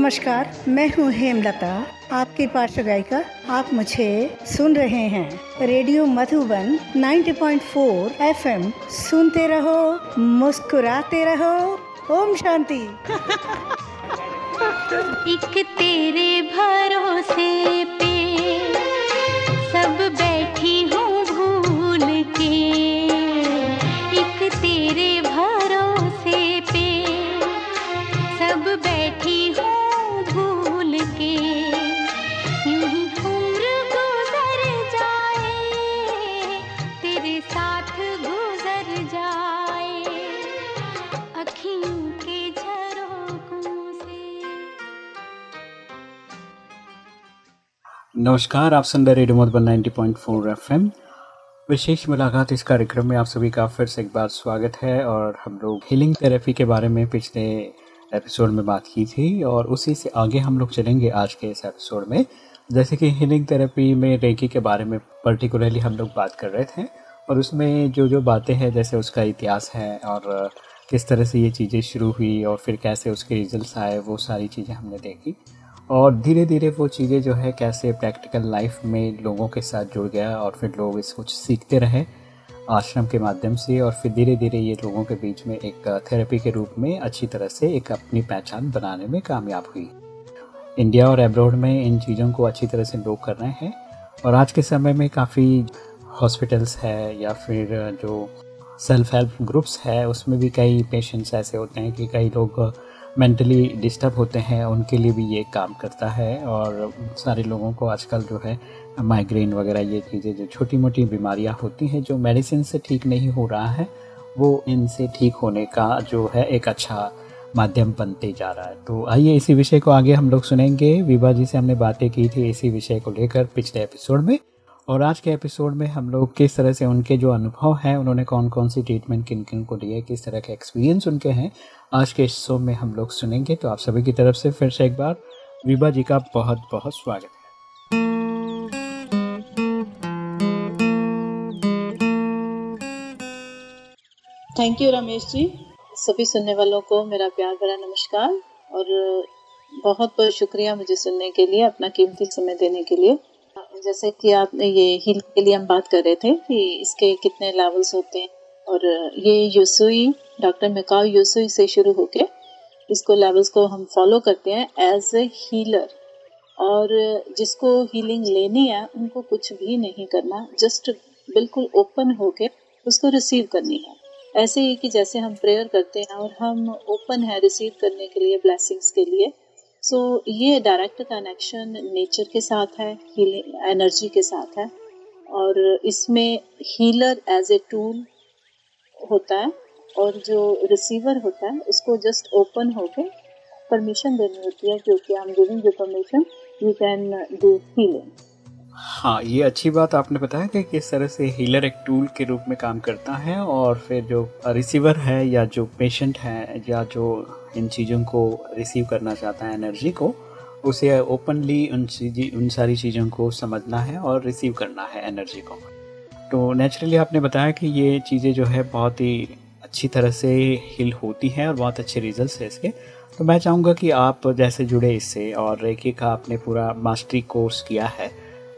नमस्कार, मैं हूँ हेमलता। आपकी पार्श्व गायिका आप मुझे सुन रहे हैं। Radio Madhuban 90.4 FM. सुनते रहो, मुस्कुराते रहो। ओम शांति। एक तेरे भरोसे नमस्कार, आप सुन रेडियो मधुबन 90.4 एफएम। विशेष मुलाकात इस कार्यक्रम में आप सभी का फिर से एक बार स्वागत है और हम लोग हीलिंग थेरेपी के बारे में पिछले एपिसोड में बात की थी और उसी से आगे हम लोग चलेंगे आज के इस एपिसोड में। जैसे कि हीलिंग थेरेपी में रेकी के बारे में पर्टिकुलरली हम लोग बात कर रहे थे और उसमें जो जो बातें हैं, जैसे उसका इतिहास है और किस तरह से ये चीज़ें शुरू हुई और फिर कैसे उसके रिज़ल्ट आए, वो सारी चीज़ें हमने देखी। और धीरे धीरे वो चीज़ें जो है कैसे प्रैक्टिकल लाइफ में लोगों के साथ जुड़ गया और फिर लोग इस कुछ सीखते रहे आश्रम के माध्यम से और फिर धीरे धीरे ये लोगों के बीच में एक थेरेपी के रूप में अच्छी तरह से एक अपनी पहचान बनाने में कामयाब हुई। इंडिया और एब्रॉड में इन चीज़ों को अच्छी तरह से लोग कर रहे हैं और आज के समय में काफ़ी हॉस्पिटल्स है या फिर जो सेल्फ हेल्प ग्रुप्स है, उसमें भी कई पेशेंट्स ऐसे होते हैं कि कई लोग मेंटली डिस्टर्ब होते हैं, उनके लिए भी ये काम करता है और सारे लोगों को आजकल जो है माइग्रेन वगैरह ये चीज़ें, जो छोटी मोटी बीमारियाँ होती हैं, जो मेडिसिन से ठीक नहीं हो रहा है, वो इनसे ठीक होने का जो है एक अच्छा माध्यम बनते जा रहा है। तो आइए इसी विषय को आगे हम लोग सुनेंगे। विभा जी से हमने बातें की थी इसी विषय को लेकर पिछले एपिसोड में। और आज के एपिसोड में हम लोग किस तरह से उनके जो अनुभव हैं, उन्होंने कौन कौन सी ट्रीटमेंट किन किन को दिए किस तरह के एक्सपीरियंस उनके हैं, आज के शो में हम लोग सुनेंगे। तो आप सभी की तरफ़ से फिर से एक बार विभा जी का बहुत बहुत स्वागत है। थैंक यू रमेश जी सभी सुनने वालों को मेरा प्यार भरा नमस्कार और बहुत बहुत शुक्रिया मुझे सुनने के लिए, अपना कीमती समय देने के लिए। जैसे कि आप ये हील के लिए हम बात कर रहे थे कि इसके कितने लेवल्स होते हैं और ये यूसुई डॉक्टर मिकाओ यूसुई से शुरू होके इसको लेवल्स को हम फॉलो करते हैं एज ए हीलर और जिसको हीलिंग लेनी है, उनको कुछ भी नहीं करना जस्ट बिल्कुल ओपन होके उसको रिसीव करनी है। ऐसे ही कि जैसे हम प्रेयर करते हैं और हम ओपन है रिसीव करने के लिए ब्लेसिंग्स के लिए सो so, ये डायरेक्ट कनेक्शन नेचर के साथ है एनर्जी के साथ है। और इसमें हीलर एज ए टूल होता है और जो रिसीवर होता है उसको जस्ट ओपन होके परमिशन देनी होती है क्योंकि I am giving you permission you can do healing हाँ ये अच्छी बात आपने बताया कि किस तरह से हीलर एक टूल के रूप में काम करता है और फिर जो रिसीवर है या जो पेशेंट है या जो इन चीज़ों को रिसीव करना चाहता है एनर्जी को, उसे ओपनली उन चीज़, उन सारी चीज़ों को समझना है और रिसीव करना है एनर्जी को। तो नेचुरली आपने बताया कि ये चीज़ें जो है बहुत ही अच्छी तरह से हिल होती हैं और बहुत अच्छे रिजल्ट्स है इसके। तो मैं चाहूँगा कि आप जैसे जुड़े इससे और रेकी का आपने पूरा मास्टरी कोर्स किया है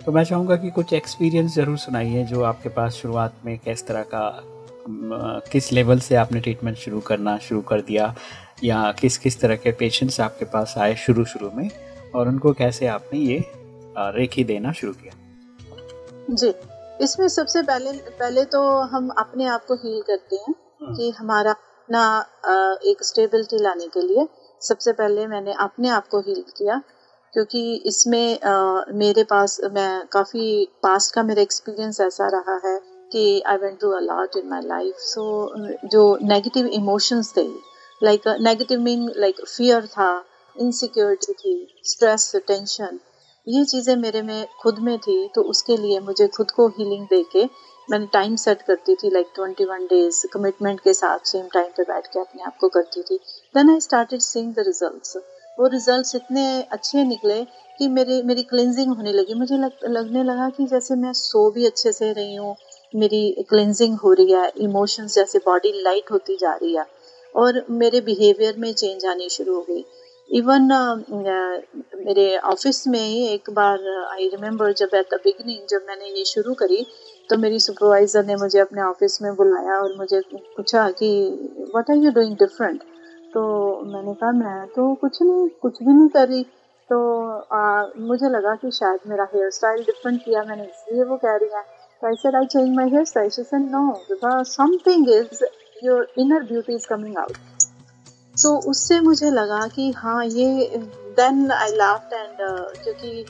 तो मैं चाहूँगा कि कुछ एक्सपीरियंस ज़रूर सुनाइए जो आपके पास शुरुआत में किस तरह का किस लेवल से आपने ट्रीटमेंट शुरू करना शुरू कर दिया या किस किस तरह के पेशेंट्स आपके पास आए शुरू शुरू में और उनको कैसे आपने ये रेखी देना शुरू किया? जी इसमें सबसे पहले पहले तो हम अपने आप को हील करते हैं कि हमारा ना एक स्टेबिलिटी लाने के लिए सबसे पहले मैंने अपने आप को हील किया क्योंकि इसमें आ, मेरे पास मैं काफ़ी पास्ट का मेरा एक्सपीरियंस ऐसा रहा है कि I went to a lot in my life so जो नेगेटिव इमोशंस थे like negative mean like fear था इनसिक्योरिटी थी स्ट्रेस टेंशन ये चीज़ें मेरे में खुद में थी तो उसके लिए मुझे खुद को हीलिंग दे के मैंने टाइम सेट करती थी like twenty one days commitment के साथ सेम टाइम पे बैठ के अपने आप को करती थी. Then I started seeing the results वो रिजल्ट्स इतने अच्छे निकले कि मेरे मेरी क्लिनजिंग होने लगी. मुझे लग, लगने लगा कि जैसे मैं सो भी अच्छे से रही हूँ मेरी क्लिनजिंग हो रही है इमोशंस जैसे बॉडी लाइट होती जा रही है. और मेरे बिहेवियर में चेंज आनी शुरू हो गई। इवन uh, मेरे ऑफ़िस में ही एक बार आई रिमेम्बर जब एट द बिगनिंग जब मैंने ये शुरू करी तो मेरी सुपरवाइजर ने मुझे अपने ऑफ़िस में बुलाया और मुझे पूछा कि what are you doing different तो मैंने कहा मैं तो कुछ नहीं कुछ भी नहीं कर रही। तो आ, मुझे लगा कि शायद मेरा हेयर स्टाइल डिफरेंट किया मैंने इसलिए वो कह रही है। तो I said I change my hair style she said no because something is your inner beauty is coming out so उससे मुझे लगा कि हाँ ये देन आई लाफ्ट एंड क्योंकि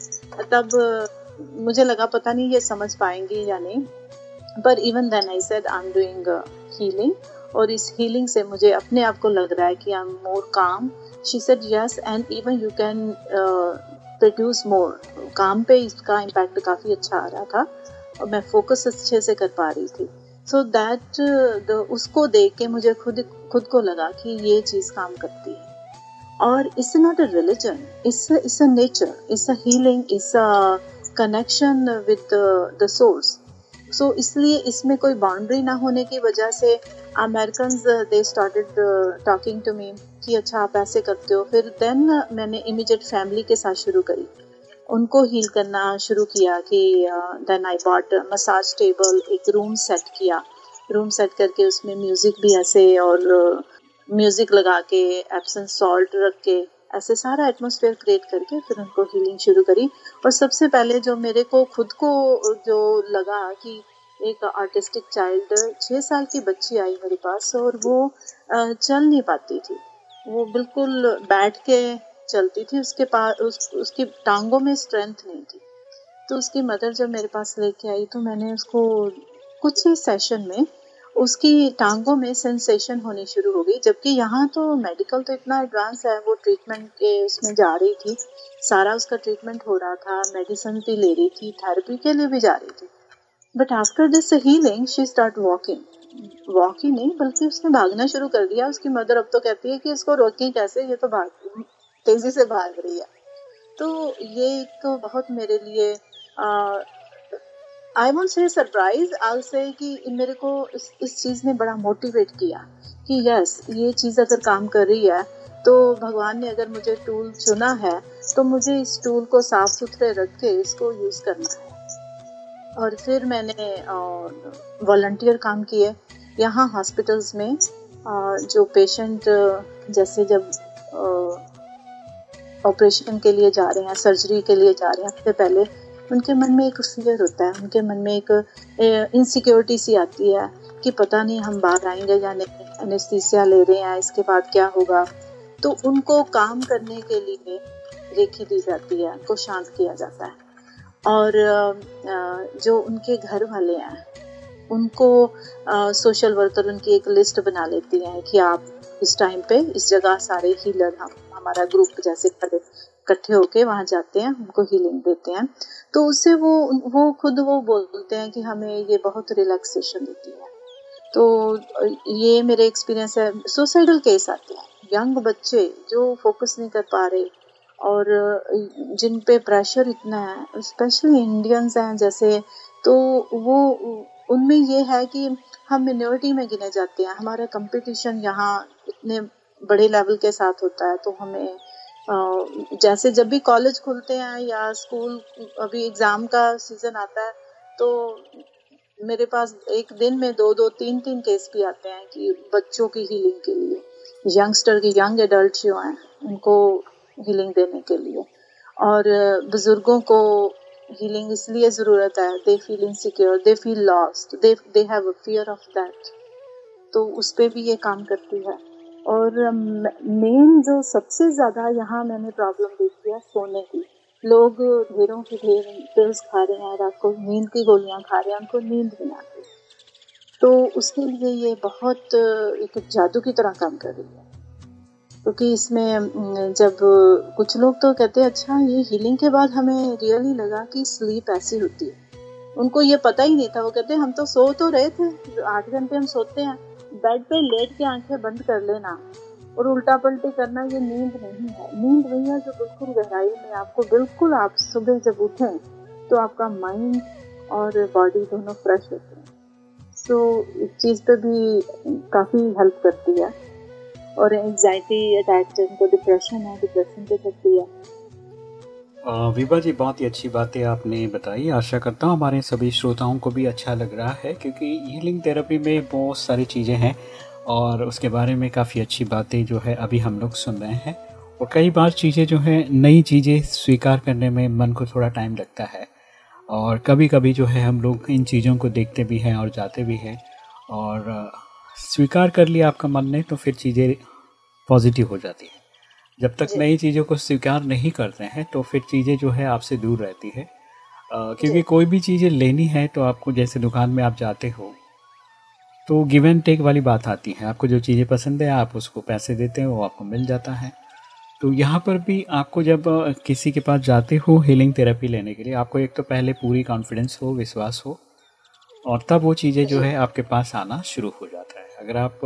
तब मुझे लगा पता नहीं ये समझ पाएँगे या नहीं। पर even then I said I am doing healing और इस हीलिंग से मुझे अपने आप को लग रहा है कि I am more calm she said yes and even you can produce more काम पे इसका इम्पैक्ट काफ़ी अच्छा आ रहा था। और मैं फोकस अच्छे से कर पा रही थी। सो दैट उसको देख के मुझे खुद खुद को लगा कि ये चीज़ काम करती है। और it's not a religion it's it's a nature it's a healing it's a connection with the source so इसलिए इसमें कोई बाउंड्री ना होने की वजह से American they started talking to me कि अच्छा आप ऐसे करते हो। फिर देन मैंने इमीडिएट फैमिली के साथ शुरू करी। उनको हील करना शुरू किया कि then I bought massage table एक रूम सेट किया। रूम सेट करके उसमें म्यूज़िक भी ऐसे और म्यूज़िक लगा के एप्सन सॉल्ट रख के, ऐसे सारा एटमोसफेयर क्रिएट करके फिर उनको हीलिंग शुरू करी। और सबसे पहले जो मेरे को खुद को जो लगा कि एक आर्टिस्टिक चाइल्ड छः साल की बच्ची आई मेरे पास और वो चल नहीं पाती थी। वो बिल्कुल बैठ के चलती थी उसके पास उस, उसकी टांगों में स्ट्रेंथ नहीं थी। तो उसकी मदर जब मेरे पास लेके आई तो मैंने उसको कुछ ही सेशन में उसकी टांगों में सेंसेशन होनी शुरू हो गई। जबकि यहाँ तो मेडिकल तो इतना एडवांस है वो ट्रीटमेंट के उसमें जा रही थी। सारा उसका ट्रीटमेंट हो रहा था मेडिसिन भी ले रही थी थेरेपी के लिए भी जा रही थी। But after this healing she start walking walking नहीं बल्कि उसने भागना शुरू कर दिया। उसकी मदर अब तो कहती है कि इसको रोकें कैसे? ये तो भाग तेज़ी से भाग रही है। तो ये तो बहुत मेरे लिए आई वॉन्ट से सरप्राइज़ आई से कि मेरे को इस इस चीज़ ने बड़ा मोटिवेट किया कि यस ये चीज़ अगर काम कर रही है तो भगवान ने अगर मुझे टूल चुना है तो मुझे इस टूल को साफ़ सुथरे रख के इसको यूज़ करना है। और फिर मैंने वॉल्टियर काम किए। यहाँ हॉस्पिटल्स में जो पेशेंट जैसे जब ऑपरेशन के लिए जा रहे हैं, सर्जरी के लिए जा रहे हैं उससे पहले। उनके मन में एक फियर होता है, उनके मन में एक इनसिक्योरिटी सी आती है कि पता नहीं हम बाहर आएँगे या नहीं एनेस्थीसिया ले रहे हैं, इसके बाद क्या होगा। तो उनको काम करने के लिए रेखी दी जाती है, उनको शांत किया जाता है। और जो उनके घर वाले हैं, उनको सोशल वर्कर उनकी एक लिस्ट बना लेती हैं कि आप इस टाइम पे इस जगह सारे हीलर हम हमारा ग्रुप जैसे इकट्ठे होके वहाँ जाते हैं, उनको हीलिंग देते हैं। तो उससे वो वो खुद वो बोलते हैं कि हमें ये बहुत रिलैक्सेशन देती है। तो ये मेरे एक्सपीरियंस है। सुसाइडल केस आते हैं। यंग बच्चे जो फोकस नहीं कर पा रहे और जिन पे प्रेशर इतना है स्पेशली इंडियंस हैं जैसे तो वो, उनमें ये है कि हम मिनोरिटी में गिने जाते हैं। हमारा कंपटीशन यहाँ इतने बड़े लेवल के साथ होता है तो हमें जैसे जब भी कॉलेज खुलते हैं या स्कूल अभी एग्ज़ाम का सीज़न आता है तो मेरे पास एक दिन में दो दो, तीन तीन केस भी आते हैं कि बच्चों की हीलिंग के लिए यंगस्टर की यंग एडल्ट जो हैं, उनको हीलिंग देने के लिए। और बुज़ुर्गों को हीलिंग इसलिए ज़रूरत है they feel insecure they feel lost they they have a fear of that तो उस पर भी ये काम करती है। और मेन जो सबसे ज़्यादा यहाँ मैंने प्रॉब्लम देखी है सोने की। लोग ढेरों के ढेर पिल्स खा रहे हैं, रात को नींद की गोलियाँ खा रहे हैं, उनको नींद नहीं आती। तो उसके लिए ये बहुत, एक जादू की तरह काम कर रही है। क्योंकि इसमें जब कुछ लोग तो कहते हैं अच्छा ये हीलिंग के बाद हमें रियली लगा कि स्लीप ऐसी होती है। उनको ये पता ही नहीं था। वो कहते हम तो सो तो रहे थे, आठ घंटे हम सोते हैं। बेड पे लेट के आँखें बंद कर लेना और उल्टा पलटी करना ये नींद नहीं है। नींद वही है जो बिल्कुल गहराई में आपको बिल्कुल आप सुबह जब उठें तो आपका माइंड और बॉडी दोनों फ्रेश होते हैं। सो so, इस चीज़ पे भी काफ़ी हेल्प करती है और एंजाइटी अटैक जिनको डिप्रेशन है डिप्रेशन पे करती है। विभा जी, बहुत ही अच्छी बातें आपने बताई। आशा करता हूँ हमारे सभी श्रोताओं को भी अच्छा लग रहा है, क्योंकि हीलिंग थेरेपी में बहुत सारी चीज़ें हैं और उसके बारे में काफ़ी अच्छी बातें जो है अभी हम लोग सुन रहे हैं। और कई बार चीज़ें जो है, नई चीज़ें स्वीकार करने में मन को थोड़ा टाइम लगता है और कभी कभी जो है हम लोग इन चीज़ों को देखते भी हैं और जाते भी हैं और स्वीकार कर लिया आपका मन ने तो फिर चीज़ें पॉजिटिव हो जाती है। जब तक नई चीज़ों को स्वीकार नहीं करते हैं तो फिर चीज़ें जो है आपसे दूर रहती है। क्योंकि कोई भी चीज़ें लेनी है तो आपको जैसे दुकान में आप जाते हो तो गिव एंड टेक वाली बात आती है। आपको जो चीज़ें पसंद है आप उसको पैसे देते हो वो आपको मिल जाता है। तो यहाँ पर भी आपको जब किसी के पास जाते हो हीलिंग थेरेपी लेने के लिए आपको एक तो पहले पूरी कॉन्फिडेंस हो विश्वास हो और तब वो चीज़ें जो है आपके पास आना शुरू हो जाता है। अगर आप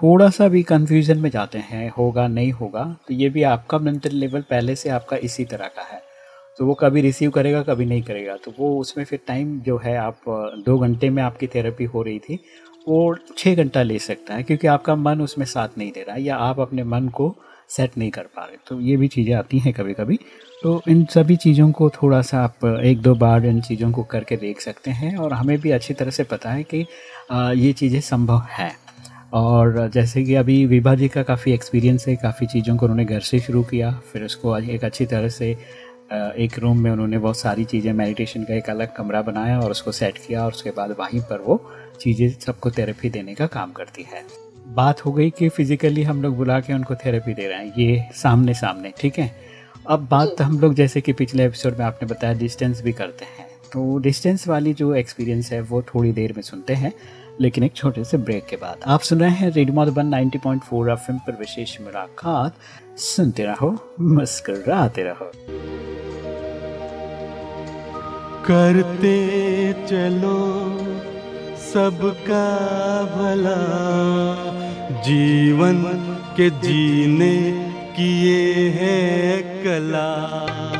थोड़ा सा भी कंफ्यूजन में जाते हैं, होगा, नहीं होगा तो ये भी आपका मेंटल लेवल पहले से आपका इसी तरह का है। तो वो कभी रिसीव करेगा, कभी नहीं करेगा तो वो उसमें फिर टाइम जो है आप, दो घंटे में आपकी थेरेपी हो रही थी, वो छः घंटा ले सकता है, क्योंकि आपका मन उसमें साथ नहीं दे रहा है, या आप अपने मन को सेट नहीं कर पा रहे तो ये भी चीज़ें आती हैं कभी कभी तो इन सभी चीज़ों को थोड़ा सा आप एक दो बार इन चीज़ों को करके देख सकते हैं, और हमें भी अच्छी तरह से पता है कि ये चीज़ें संभव है। और जैसे कि अभी विभा जी का काफ़ी एक्सपीरियंस है काफ़ी चीज़ों को उन्होंने घर से शुरू किया फिर उसको एक अच्छी तरह से एक रूम में उन्होंने बहुत सारी चीज़ें मेडिटेशन का एक अलग कमरा बनाया और उसको सेट किया और उसके बाद वहीं पर वो चीज़ें सबको थेरेपी देने का काम करती है। बात हो गई कि फिजिकली हम लोग बुला के उनको थेरेपी दे रहे हैं ये सामने सामने ठीक है? अब बात हम लोग जैसे कि पिछले एपिसोड में आपने बताया डिस्टेंस भी करते हैं तो डिस्टेंस वाली जो एक्सपीरियंस है वो थोड़ी देर में सुनते हैं। लेकिन एक छोटे से ब्रेक के बाद। आप सुन रहे हैं रेडियो मधुबन 90.4 एफएम पर विशेष मुलाकात। सुनते रहो, मुस्कुराते रहो। करते चलो सबका भला। जीवन के जीने की ये है कला।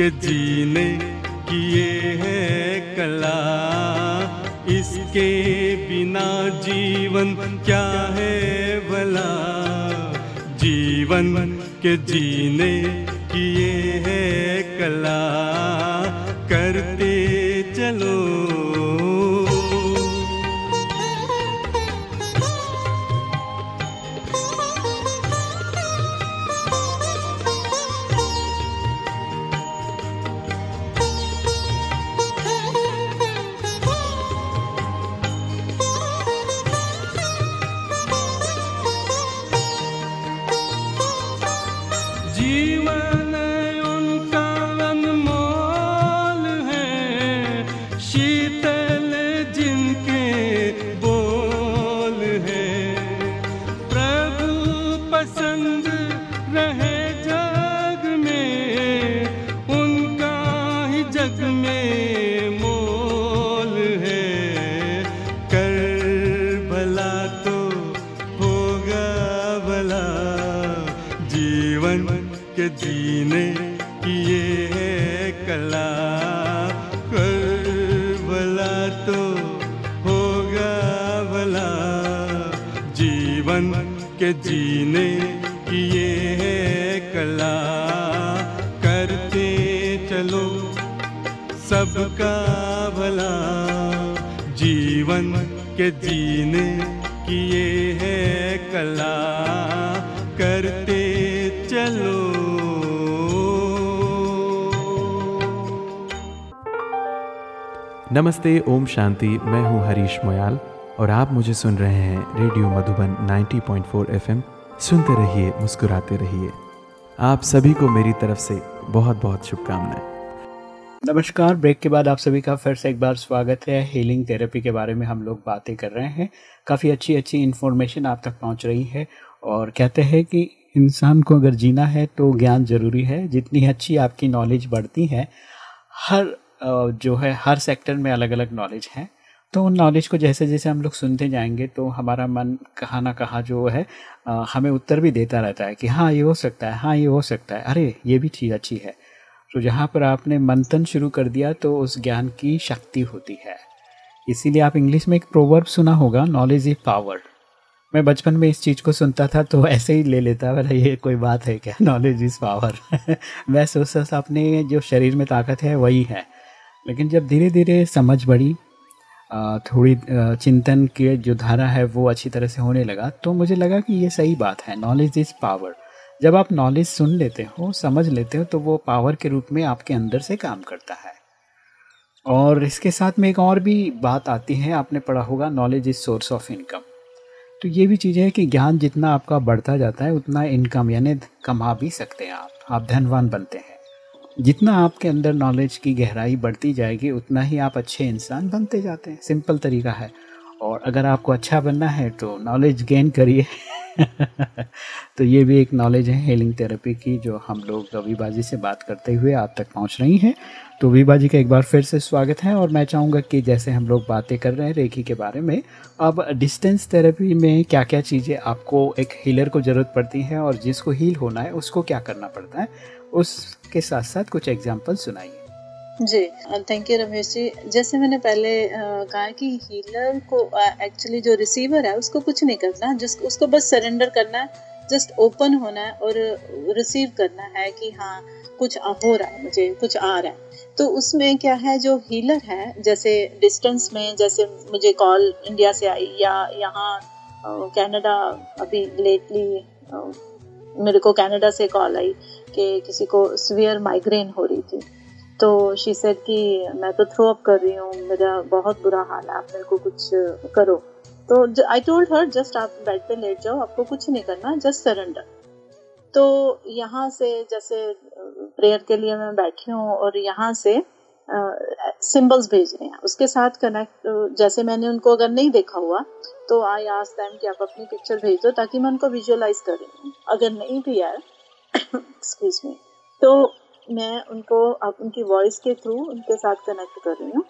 के जीने किए हैं कला। इसके बिना जीवन क्या है भला? जीवन के जीने जीने की ये है कला, करते चलो सबका भला। जीवन के जीने की ये है कला, करते चलो। नमस्ते, ओम शांति। मैं हूँ हरीश मोयाल और आप मुझे सुन रहे हैं रेडियो मधुबन 90.4 एफएम। सुनते रहिए, मुस्कुराते रहिए। आप सभी को मेरी तरफ़ से बहुत बहुत शुभकामनाएँ। नमस्कार, ब्रेक के बाद आप सभी का फिर से एक बार स्वागत है। हीलिंग थेरेपी के बारे में हम लोग बातें कर रहे हैं। काफ़ी अच्छी अच्छी इन्फॉर्मेशन आप तक पहुँच रही है और कहते हैं कि इंसान को अगर जीना है तो ज्ञान ज़रूरी है। जितनी अच्छी आपकी नॉलेज बढ़ती है, हर जो है, हर सेक्टर में अलग अलग नॉलेज है। तो उन नॉलेज को जैसे जैसे हम लोग सुनते जाएँगे तो हमारा मन कहाँ ना कहाँ जो है आ, हमें उत्तर भी देता रहता है कि हाँ ये हो सकता है हाँ ये हो सकता है। अरे ये भी चीज़ अच्छी है। तो जहाँ पर आपने मंथन शुरू कर दिया तो उस ज्ञान की शक्ति होती है। इसीलिए आप इंग्लिश में एक प्रोवर्ब सुना होगा नॉलेज इज़ पावर मैं बचपन में इस चीज़ को सुनता था तो ऐसे ही ले लेता बोला ये कोई बात है क्या? नॉलेज इज़ पावर मैं सोचता अपने जो शरीर में ताकत है वही है। लेकिन जब धीरे धीरे समझ बढ़ी थोड़ी चिंतन के जो धारा है वो अच्छी तरह से होने लगा तो मुझे लगा कि ये सही बात है। नॉलेज इज़ पावर जब आप नॉलेज सुन लेते हो, समझ लेते हो तो वो पावर के रूप में आपके अंदर से काम करता है। और इसके साथ में एक और भी बात आती है, आपने पढ़ा होगा knowledge is source of income तो ये भी चीज़ है कि ज्ञान जितना आपका बढ़ता जाता है, उतना इनकम यानी कमा भी सकते हैं आप। आप धनवान बनते हैं। जितना आपके अंदर नॉलेज की गहराई बढ़ती जाएगी, उतना ही आप अच्छे इंसान बनते जाते हैं। सिंपल तरीका है। और अगर आपको अच्छा बनना है तो नॉलेज गेन करिए। तो ये भी एक नॉलेज है हीलिंग थेरेपी की, जो हम लोग रविबाजी से बात करते हुए आप तक पहुँच रही हैं। तो रविबाजी का एक बार फिर से स्वागत है, और मैं चाहूँगा कि जैसे हम लोग बातें कर रहे हैं रेखी के बारे में, अब डिस्टेंस थेरेपी में क्या क्या चीज़ें आपको एक हीलर को ज़रूरत पड़ती है, और जिसको हील होना है, उसको क्या करना पड़ता है? उसके साथ साथ कुछ एग्ज़ाम्पल सुनाइए। जी थैंक यू रमेश जी। जैसे मैंने पहले कहा कि हीलर को एक्चुअली जो रिसीवर है, उसको कुछ नहीं करना जिस उसको बस सरेंडर करना है जस्ट ओपन होना है और रिसीव करना है कि हाँ कुछ हो रहा है मुझे, कुछ आ रहा है। तो उसमें क्या है, जो हीलर है, जैसे डिस्टेंस में, जैसे मुझे कॉल इंडिया से आई या यहाँ कनाडा अभी लेटली मेरे को कनाडा से कॉल आई कि किसी को स्वियर माइग्रेन हो रही थी। तो शी सेड कि मैं तो थ्रो अप कर रही हूँ मेरा बहुत बुरा हाल है आप मेरे को कुछ करो। तो आई टोल्ड हर जस्ट आप बेड पे लेट जाओ आपको कुछ नहीं करना जस्ट सरेंडर तो यहाँ से जैसे प्रेयर के लिए मैं बैठी हूँ और यहाँ से सिंबल्स uh, भेज रहे हैं। उसके साथ कनेक्ट जैसे मैंने उनको अगर नहीं देखा हुआ तो आई आस दैम कि आप अपनी पिक्चर भेज दो ताकि मैं उनको विजुअलाइज कर रही हूँ अगर नहीं भी है एक्सक्यूज मी तो मैं उनको अब उनकी वॉइस के थ्रू उनके साथ कनेक्ट कर रही हूँ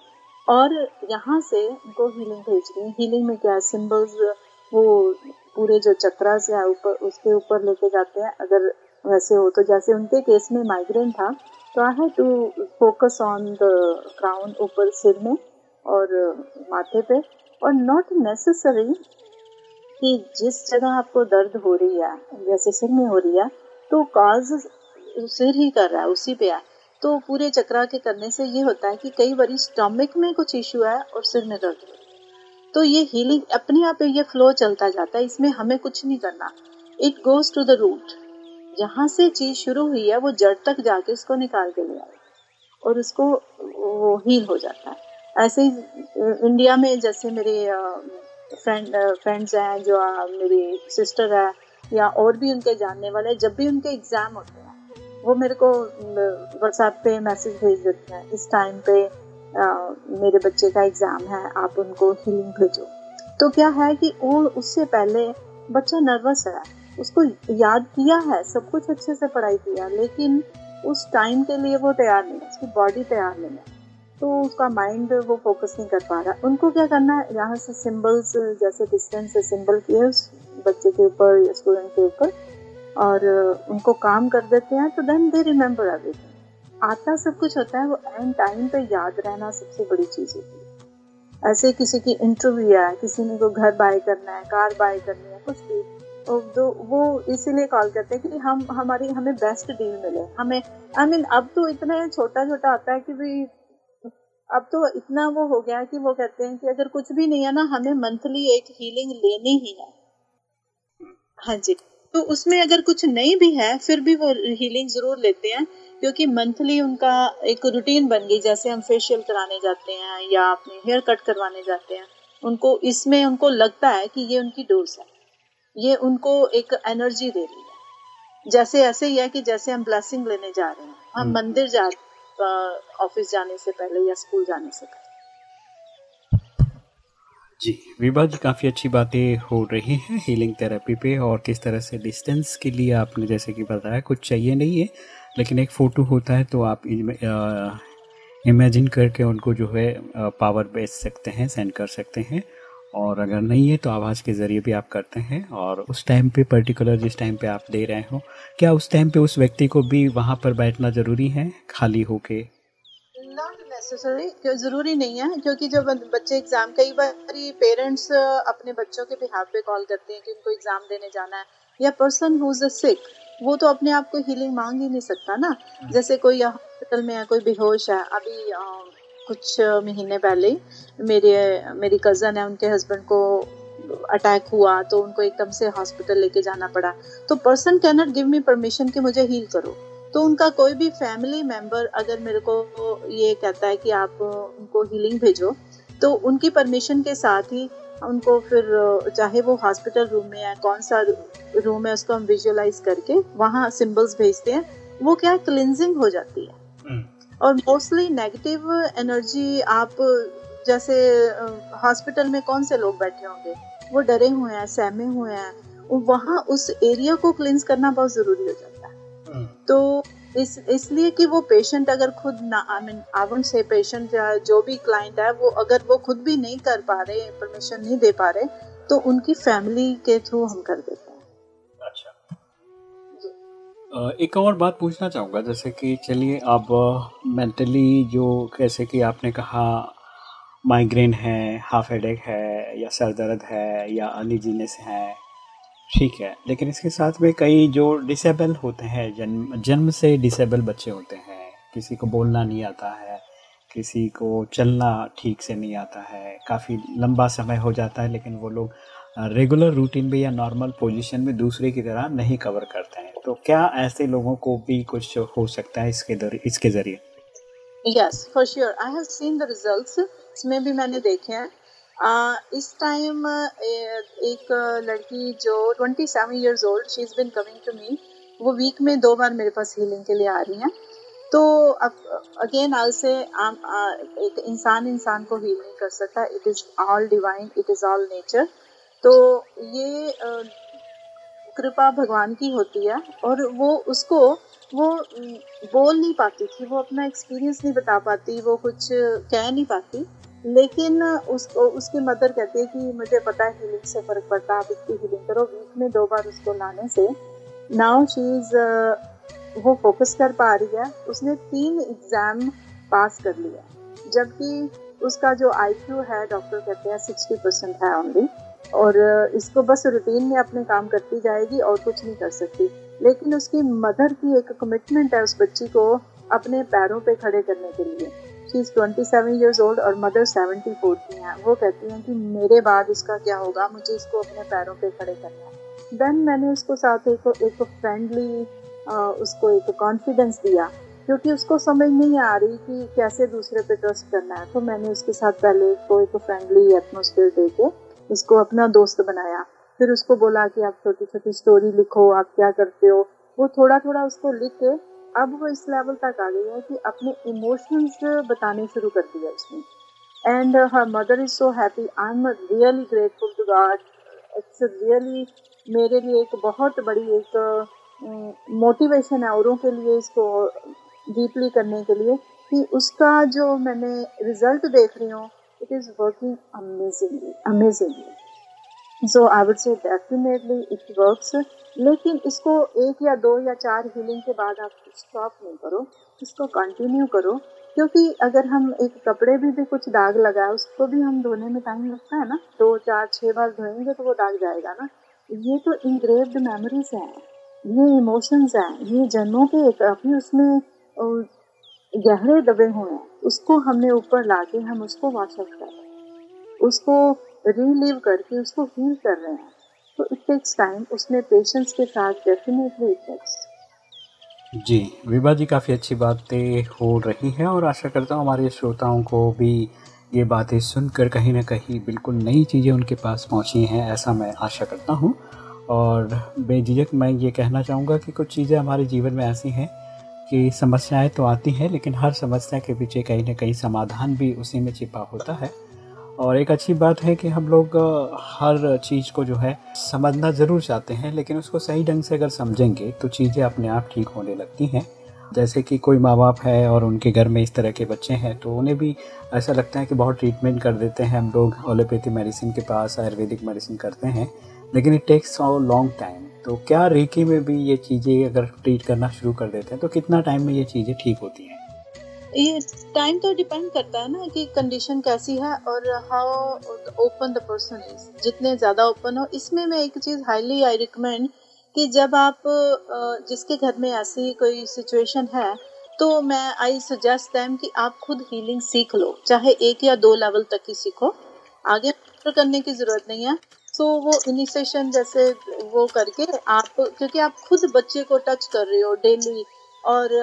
और यहाँ से उनको हीलिंग भेज रही हूँ। हीलिंग में क्या सिंबल्स वो पूरे जो चक्रा से है ऊपर, उसके ऊपर लेके जाते हैं। अगर वैसे हो तो जैसे उनके केस में माइग्रेन था तो I have to focus on the crown ऊपर सिर में और माथे पे। और नॉट नेसेसरी कि जिस जगह आपको दर्द हो रही है, जैसे सिर में हो रही है तो कॉज सिर ही कर रहा है, उसी पे है। तो पूरे चक्रा के करने से ये होता है कि कई बार स्टमक में कुछ इशू है और सिर में दर्द हो। तो ये हीलिंग अपने आप ये फ्लो चलता जाता है, इसमें हमें कुछ नहीं करना। It goes to the root जहाँ से चीज़ शुरू हुई है, वो जड़ तक जाके उसको निकाल के ले आए और उसको वो हील हो जाता है। ऐसे ही इंडिया में जैसे मेरे फ्रेंड फ्रेंड्स हैं, जो मेरी सिस्टर है या और भी उनके जानने वाले जब भी उनके एग्ज़ाम होते हैं वो मेरे को व्हाट्सएप पे मैसेज भेज देते हैं इस टाइम पे आ, मेरे बच्चे का एग्ज़ाम है आप उनको हीलिंग भेजो। तो क्या है कि वो उससे पहले बच्चा नर्वस है उसको याद किया है सब कुछ अच्छे से पढ़ाई किया लेकिन उस टाइम के लिए वो तैयार नहीं है उसकी बॉडी तैयार नहीं है। तो उसका माइंड वो फोकस नहीं कर पा रहा। उनको क्या करना है? यहाँ से सिंबल्स जैसे डिस्टेंस से सिंबल किए उस बच्चे के ऊपर या स्टूडेंट के ऊपर और उनको काम कर देते हैं तो देन दे रिमेम्बर एवरीथिंग आता सब कुछ होता है वो एंड टाइम पे याद रहना सबसे बड़ी चीज़ होती है। ऐसे किसी की इंटरव्यू है किसी ने को घर बाय करना है कार बाय करनी है कुछ भी तो वो इसीलिए कॉल करते हैं कि हम हमारी हमें बेस्ट डील मिले। हमें आई I मीन mean, अब तो इतना छोटा छोटा आता है कि भाई अब तो इतना वो हो गया कि वो कहते हैं कि अगर कुछ भी नहीं है ना हमें मंथली एक हीलिंग लेनी ही है। हाँ जी। तो उसमें अगर कुछ नहीं भी है फिर भी वो हीलिंग ज़रूर लेते हैं क्योंकि मंथली उनका एक रूटीन बन गई जैसे हम फेशियल कराने जाते हैं या अपने हेयर कट करवाने जाते हैं। उनको इसमें उनको लगता है कि ये उनकी डोज है। ये उनको एक एनर्जी दे रही है। जैसे ऐसे ही है कि जैसे हम ब्लेसिंग लेने जा रहे हैं। हम हम्म। मंदिर जा रहे हैं। ऑफ़िस जाने से पहले या स्कूल जाने से पहले? जी, विभा जी, काफ़ी अच्छी बातें हो रही हैं हीलिंग थेरेपी पे और किस तरह से डिस्टेंस के लिए आपने जैसे कि बताया, कुछ चाहिए नहीं है, लेकिन एक फ़ोटो होता है तो आप इमेजिन करके उनको जो है पावर बेच सकते हैं सेंड कर सकते हैं। और अगर नहीं है तो आवाज़ के ज़रिए भी आप करते हैं। और उस टाइम पे पर्टिकुलर जिस टाइम पे आप दे रहे हो क्या उस टाइम पे उस व्यक्ति को भी वहाँ पर बैठना ज़रूरी है खाली होके? क्यों? ज़रूरी नहीं है क्योंकि जब बच्चे एग्ज़ाम कई बार पेरेंट्स अपने बच्चों के बिहार पे कॉल करते हैं कि उनको एग्ज़ाम देने जाना है। या पर्सन हु इज़ सिक वो तो अपने आप को हीलिंग मांग ही नहीं सकता ना। हम्म। जैसे कोई हॉस्पिटल में है कोई बेहोश है अभी कुछ महीने पहले मेरे, मेरी कज़न है, उनके हस्बैंड को अटैक हुआ तो उनको एकदम से हॉस्पिटल लेके जाना पड़ा। तो person can not give me permission कि मुझे हील करो। तो उनका कोई भी फैमिली मेंबर अगर मेरे को ये कहता है कि आप उनको हीलिंग भेजो तो उनकी परमिशन के साथ ही उनको फिर, चाहे वो हॉस्पिटल रूम में है कौन सा रूम है, उसको हम विजुअलाइज करके वहाँ सिंबल्स भेजते हैं। वो क्या क्लिनजिंग हो जाती है। और मोस्टली नेगेटिव एनर्जी आप जैसे हॉस्पिटल में कौन से लोग बैठे होंगे? वो डरे हुए हैं सहमे हुए हैं। वहाँ उस एरिया को क्लिनस करना बहुत ज़रूरी हो जाता है। हम्म। तो इस इसलिए कि वो पेशेंट अगर खुद ना आई मीन आवन से पेशेंट या जो भी क्लाइंट है वो अगर वो खुद भी नहीं कर पा रहे परमिशन नहीं दे पा रहे तो उनकी फैमिली के थ्रू हम कर देते हैं। एक और बात पूछना चाहूँगा, जैसे कि चलिए अब मेंटली जो कैसे कि आपने कहा माइग्रेन है हाफ़ हेडेक है, या सर दर्द है, या अनिजीनेस है, ठीक है, लेकिन इसके साथ में कई जो डिसेबल होते हैं, जन्म जन्म से डिसेबल बच्चे होते हैं, किसी को बोलना नहीं आता है, किसी को चलना ठीक से नहीं आता है, काफ़ी लंबा समय हो जाता है, लेकिन वो लोग रेगुलर रूटीन में या नॉर्मल पोजीशन में दूसरे की तरह नहीं कवर करते तो क्या ऐसे लोगों को भी कुछ हो सकता है इसके दर, इसके ज़रिए? Yes for sure I have seen the results इसमें भी मैंने देखे हैं। uh, इस टाइम एक लड़की जो 27 seven years old she is been coming to me वो वीक में दो बार मेरे पास हीलिंग के लिए आ रही हैं। तो अब अगेन आल से एक इंसान इंसान को हील नहीं कर सकता। It is all divine it is all nature तो ये कृपा भगवान की होती है और वो उसको, वो बोल नहीं पाती थी, वो अपना एक्सपीरियंस नहीं बता पाती, वो कुछ कह नहीं पाती। लेकिन उसको उसकी मदर कहती है कि मुझे पता है हीलिंग से फ़र्क पड़ता है आप इसकी हीलिंग करो। वीक में दो बार उसको लाने से नाउ शी इज़ वो फोकस कर पा रही है। उसने तीन एग्ज़ाम पास कर लिया जबकि उसका जो आईक्यू है डॉक्टर कहते हैं सिक्सटी परसेंट है ओनली और इसको बस रूटीन में अपने काम करती जाएगी और कुछ नहीं कर सकती। लेकिन उसकी मदर की एक कमिटमेंट है उस बच्ची को अपने पैरों पे खड़े करने के लिए। She is twenty seven years old और मदर सेवेंटी फोर की हैं। वो कहती हैं कि मेरे बाद इसका क्या होगा? मुझे इसको अपने पैरों पे खड़े करना है। देन मैंने उसको साथ एक एक फ्रेंडली उसको एक कॉन्फिडेंस दिया। क्योंकि उसको समझ नहीं आ रही कि कैसे दूसरे पे ट्रस्ट करना है। तो मैंने उसके साथ पहले उसको एक फ्रेंडली एटमोसफेयर दे के उसको अपना दोस्त बनाया। फिर उसको बोला कि आप छोटी छोटी स्टोरी लिखो, आप क्या करते हो? वो थोड़ा थोड़ा उसको लिख के अब वो इस लेवल तक आ गई है कि अपने इमोशंस बताने शुरू कर दिया उसने। And her mother is so happy I am really grateful to God it's really मेरे लिए एक बहुत बड़ी एक मोटिवेशन है औरों के लिए इसको डीपली करने के लिए कि उसका जो मैंने रिज़ल्ट देख रही हूँ it is working amazingly amazingly. So I would say definitely it works लेकिन इसको एक या दो या चार हीलिंग के बाद आप स्टॉप नहीं करो, इसको कंटिन्यू करो। क्योंकि अगर हम एक कपड़े भी भी कुछ दाग लगा है उसको भी हम धोने में टाइम लगता है ना, दो, चार, छह बार धोएँगे तो वो दाग जाएगा ना। ये तो इंग्रेव्ड मेमोरीज हैं, ये इमोशंस हैं, ये जन्मों के काफ़ी उसमें गहरे दबे हुए हैं। उसको हमने ऊपर लाके हम उसको वॉशअप कर रहे हैं। उसको रीलिव करके उसको हील कर रहे हैं। तो इट टेक्स टाइम उसमें पेशेंस के साथ डेफिनेटली इट जी, विभा जी काफ़ी अच्छी बातें हो रही हैं और आशा करता हूँ हमारे श्रोताओं को भी ये बातें सुनकर कहीं ना कहीं बिल्कुल नई चीज़ें उनके पास पहुँची हैं, ऐसा मैं आशा करता हूँ। और बेझिझक मैं ये कहना चाहूँगा कि कुछ चीज़ें हमारे जीवन में ऐसी हैं कि समस्याएँ तो आती हैं, लेकिन हर समस्या के पीछे कहीं ना कहीं समाधान भी उसी में छिपा होता है। और एक अच्छी बात है कि हम लोग हर चीज़ को जो है समझना ज़रूर चाहते हैं, लेकिन उसको सही ढंग से अगर समझेंगे तो चीज़ें अपने आप ठीक होने लगती हैं। जैसे कि कोई माँ बाप है और उनके घर में इस तरह के बच्चे हैं तो उन्हें भी ऐसा लगता है कि बहुत ट्रीटमेंट कर देते हैं हम लोग ओलोपैथी मेडिसिन के पास, आयुर्वेदिक मेडिसिन करते हैं, लेकिन it takes a long time तो क्या रेकी में भी ये चीज़ें अगर ट्रीट करना शुरू कर देते हैं तो कितना टाइम में ये चीज़ें ठीक होती हैं? ये टाइम तो डिपेंड करता है ना कि कंडीशन कैसी है और how open the person is जितने ज़्यादा ओपन हो, इसमें मैं एक चीज़ हाईली आई रिकमेंड कि जब आप जिसके घर में ऐसी कोई सिचुएशन है तो मैं आई सजेस्ट दैम कि आप खुद हीलिंग सीख लो, चाहे एक या दो लेवल तक ही सीखो। आगे करने की ज़रूरत नहीं है। तो वो इनिशिएशन जैसे वो करके आप, क्योंकि आप खुद बच्चे को टच कर रहे हो डेली और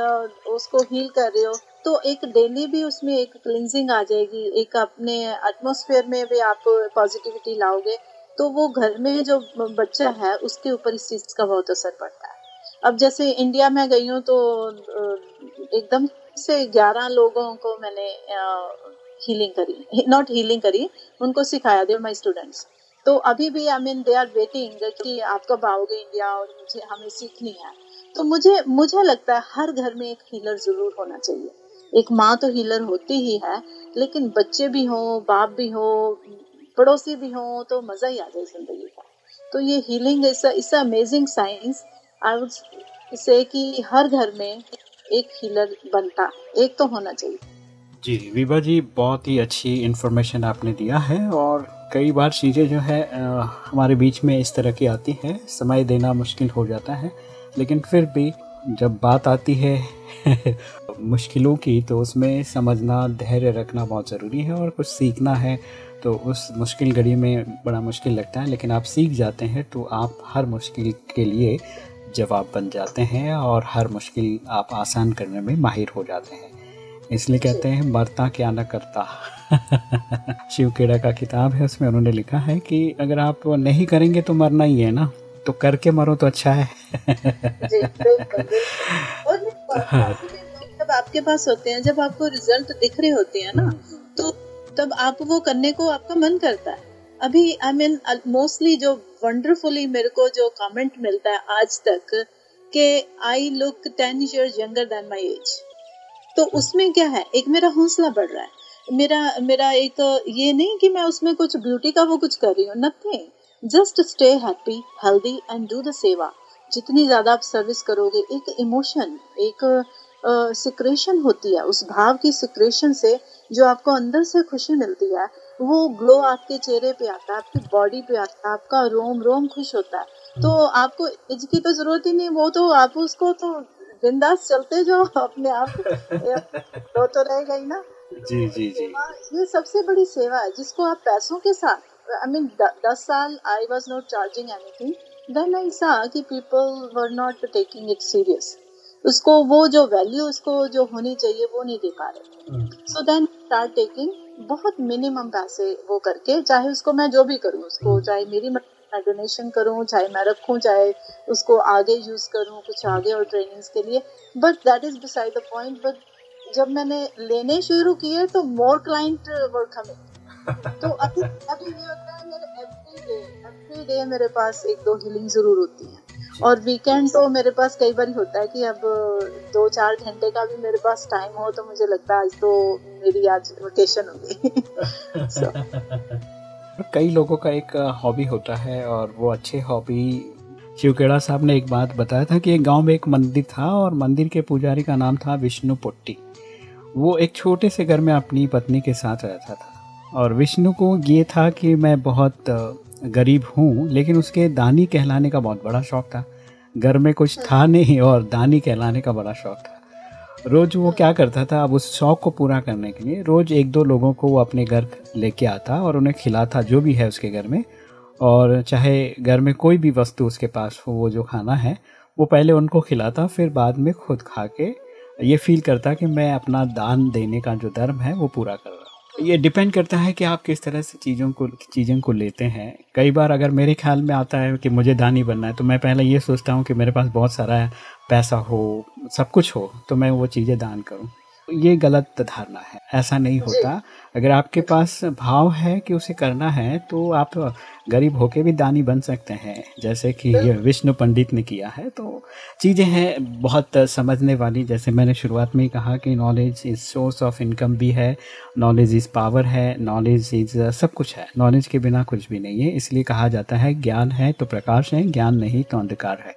उसको हील कर रहे हो तो एक डेली भी उसमें एक क्लिनजिंग आ जाएगी, एक अपने एटमोसफेयर में भी आप पॉजिटिविटी लाओगे तो वो घर में जो बच्चा है, उसके ऊपर इस चीज़ का बहुत असर पड़ता है। अब जैसे इंडिया में गई हूँ तो एकदम से ग्यारह लोगों को मैंने हीलिंग करी नॉट हीलिंग करी, उनको सिखाया दे माई स्टूडेंट्स तो अभी भी I mean they are waiting कि आप कब आओगे इंडिया और मुझे, हमें सीखनी है। तो मुझे मुझे लगता है हर घर में एक हीलर ज़रूर होना चाहिए। एक माँ तो हीलर होती ही है, लेकिन बच्चे भी हो, बाप भी हो, पड़ोसी भी हो तो मज़ा ही आ जाए ज़िंदगी का। तो ये हीलिंग इस अमेजिंग साइंस आई वुड से कि हर घर में एक हीलर बनता, एक तो होना चाहिए। जी, विभा जी, बहुत ही अच्छी इन्फॉर्मेशन आपने दिया है और कई बार चीज़ें जो है हमारे बीच में इस तरह की आती हैं। समय देना मुश्किल हो जाता है, लेकिन फिर भी जब बात आती है मुश्किलों की तो उसमें समझना, धैर्य रखना बहुत ज़रूरी है और कुछ सीखना है तो उस मुश्किल घड़ी में बड़ा मुश्किल लगता है। लेकिन आप सीख जाते हैं तो आप हर मुश्किल के लिए जवाब बन जाते हैं और हर मुश्किल आप आसान करने में माहिर हो जाते हैं। इसलिए कहते हैं, मरता क्या न करता। शिव केड़ा का किताब है उसमें उन्होंने लिखा है कि अगर आप नहीं करेंगे तो मरना ही है ना तो करके मरो तो अच्छा है। जब आपके पास होते हैं जब आपको रिज़ल्ट दिख रहे होते हैं ना तो तब आप वो करने को आपका मन करता है। अभी आई मीन मोस्टली जो वंडरफुली मेरे को जो कमेंट मिलता है आज तक के I look ten years younger than my age तो उसमें क्या है एक मेरा हौसला बढ़ रहा है। मेरा मेरा एक ये नहीं कि मैं उसमें कुछ ब्यूटी का वो कुछ कर रही हूँ nothing just stay happy healthy and do the seva जितनी ज़्यादा आप सर्विस करोगे एक इमोशन एक सिक्रेशन होती है उस भाव की सिक्रेशन से जो आपको अंदर से खुशी मिलती है वो ग्लो आपके चेहरे पे आता है आपकी बॉडी पे आता है आपका रोम रोम खुश होता है। तो आपको एज की तो ज़रूरत ही नहीं वो तो आप उसको तो बिंदास चलते जो अपने आप तो तो रहेगा ही ना। जी जी जी। ये सबसे बड़ी सेवा है जिसको आप पैसों के साथ आई मीन दस साल I was not charging anything then I saw कि people were not taking it serious उसको वो जो वैल्यू उसको जो होनी चाहिए वो नहीं दे पा रहे। सो देन स्टार्ट टेकिंग बहुत मिनिमम पैसे वो करके चाहे उसको मैं जो भी करूँ उसको hmm. चाहे मेरी मैं डोनेशन करूँ चाहे मैं रखूँ चाहे उसको आगे यूज़ करूँ कुछ आगे और ट्रेनिंग्स के लिए। But that is beside the point but जब मैंने लेने शुरू किए तो मोर क्लाइंट वर कमिंग तो अभी अभी ये होता है मेरे एवरी डे एवरी डे मेरे पास एक दो हीलिंग ज़रूर होती है। और वीकेंड तो मेरे पास कई बार होता है कि अब दो चार घंटे का भी मेरे पास टाइम हो तो मुझे लगता है आज तो मेरी आज वेकेशन होगी कई लोगों का एक हॉबी होता है और वो अच्छे हॉबी शिवकेड़ा साहब ने एक बात बताया था कि एक गाँव में एक मंदिर था और मंदिर के पुजारी का नाम था विष्णु पुट्टी वो एक छोटे से घर में अपनी पत्नी के साथ रहता था। और विष्णु को ये था कि मैं बहुत गरीब हूँ लेकिन उसके दानी कहलाने का बहुत बड़ा शौक था। घर में कुछ था नहीं और दानी कहलाने का बड़ा शौक था। रोज वो क्या करता था अब उस शौक को पूरा करने के लिए रोज एक दो लोगों को वो अपने घर लेके आता और उन्हें खिलाता जो भी है उसके घर में। और चाहे घर में कोई भी वस्तु उसके पास हो वो जो खाना है वो पहले उनको खिलाता फिर बाद में खुद खा के ये फील करता कि मैं अपना दान देने का जो धर्म है वो पूरा कर रहा हूँ। ये डिपेंड करता है कि आप किस तरह से चीज़ों को चीज़ों को लेते हैं। कई बार अगर मेरे ख्याल में आता है कि मुझे दानी बनना है तो मैं पहले ये सोचता हूँ कि मेरे पास बहुत सारा पैसा हो सब कुछ हो तो मैं वो चीज़ें दान करूँ। ये गलत धारणा है। ऐसा नहीं होता। अगर आपके पास भाव है कि उसे करना है तो आप गरीब होके भी दानी बन सकते हैं। जैसे कि विष्णु पंडित ने किया है तो चीज़ें हैं बहुत समझने वाली। जैसे मैंने शुरुआत में ही कहा कि knowledge is source of income भी है नॉलेज इज़ पावर है नॉलेज इज़ सब कुछ है। नॉलेज के बिना कुछ भी नहीं है इसलिए कहा जाता है ज्ञान है तो प्रकाश है ज्ञान नहीं तो अंधकार है।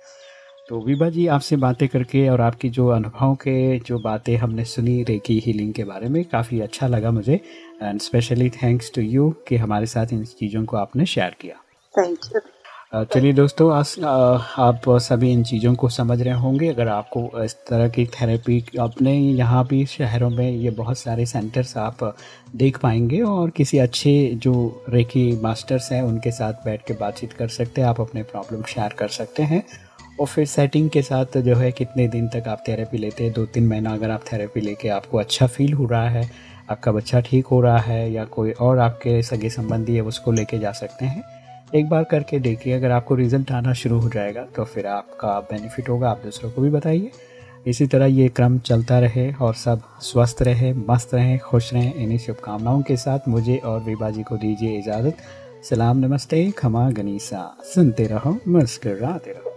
तो विभा जी आपसे बातें करके और आपकी जो अनुभव के जो बातें हमने सुनी रेकी हीलिंग के बारे में काफ़ी अच्छा लगा मुझे। And specially thanks to you कि हमारे साथ इन चीज़ों को आपने शेयर किया। थैंक यू चलिए दोस्तों आज आप सभी इन चीज़ों को समझ रहे होंगे। अगर आपको इस तरह की थेरेपी अपने यहाँ भी शहरों में ये बहुत सारे सेंटर्स आप देख पाएँगे और किसी अच्छे जो रेकी मास्टर्स हैं उनके साथ बैठ के बातचीत कर सकते हैं। आप अपने प्रॉब्लम शेयर कर सकते हैं। और फिर सेटिंग के साथ जो है कितने दिन तक आप थेरेपी लेते हैं? दो तीन महीना अगर आप थेरेपी लेके आपको अच्छा फील हो रहा है, आपका बच्चा ठीक हो रहा है या कोई और आपके सगे संबंधी है, उसको लेके जा सकते हैं। एक बार करके देखिए, अगर आपको रिज़ल्ट आना शुरू हो जाएगा तो फिर आपका बेनिफिट होगा, आप दूसरों को भी बताइए। इसी तरह ये क्रम चलता रहे और सब स्वस्थ रहे, मस्त रहें, खुश रहें। इन्हीं शुभकामनाओं के साथ मुझे और विभा जी को दीजिए इजाज़त। सलाम, नमस्ते, खमा, गनीसा। सुनते रहो, मुस्कराते रहो।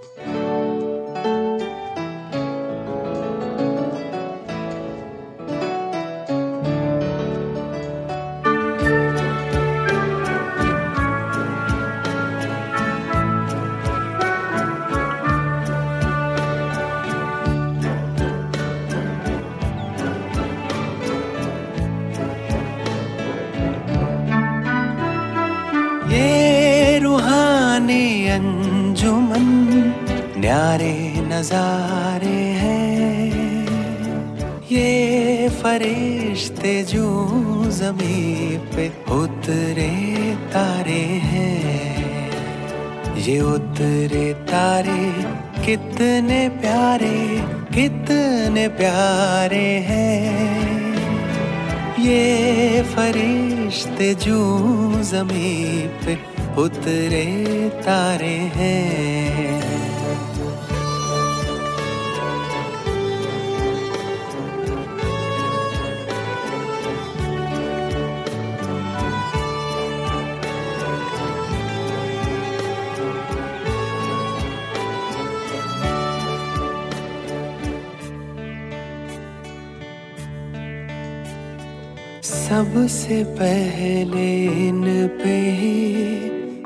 सबसे पहले इन पे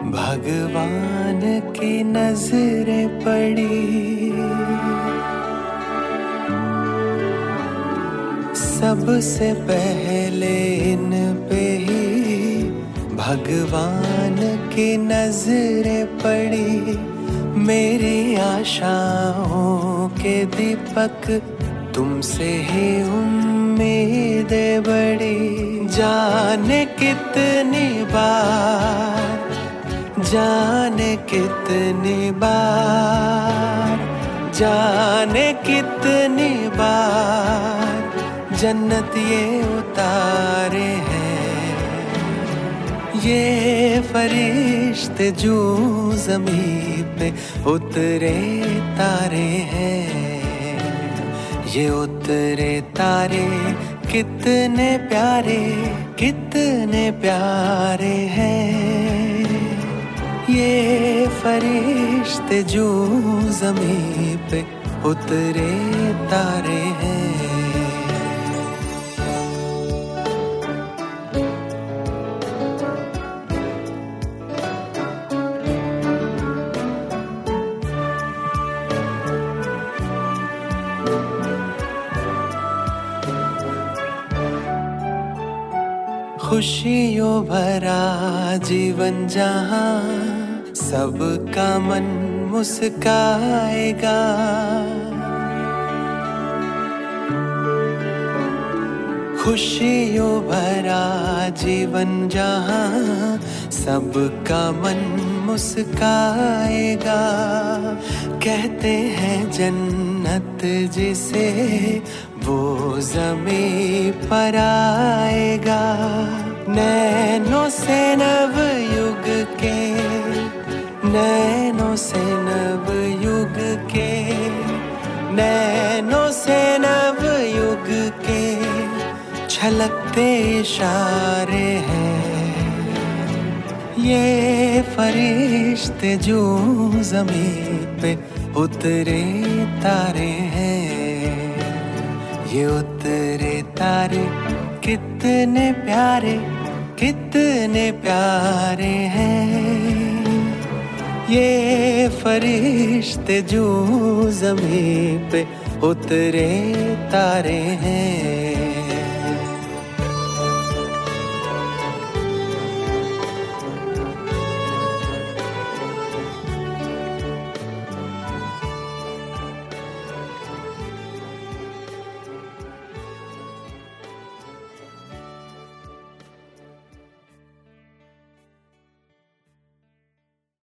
भगवान की नज़रें पड़ी? सबसे पहले इन पे ही भगवान की नज़रें पड़ी। मेरी आशाओं के दीपक तुमसे ही उम्मीद बड़ी जाने कितनी बार, जाने कितनी बार, जाने कितनी बार जन्नत ये उतारे हैं। ये फरिश्ते जो ज़मीन पे उतरे तारे हैं। ये उतरे तारे कितने प्यारे कितने प्यारे हैं। ये फरिश्ते जो ज़मीन पे उतरे तारे हैं। खुशियों भरा जीवन जहाँ सबका मन मुस्काएगा। खुशियों भरा जीवन जहाँ सबका मन मुस्काएगा। कहते हैं जन्नत जिसे वो जमी पर आएगा। नैनो से नव युग के, नैनों से नव युग के, नैनों से नव युग के छलकते इशारे हैं। ये फरिश्ते जो ज़मीन पे उतरे तारे हैं। ये उतरे तारे कितने प्यारे कितने प्यारे हैं। ये फरिश्ते जो ज़मीन पे उतरे तारे हैं।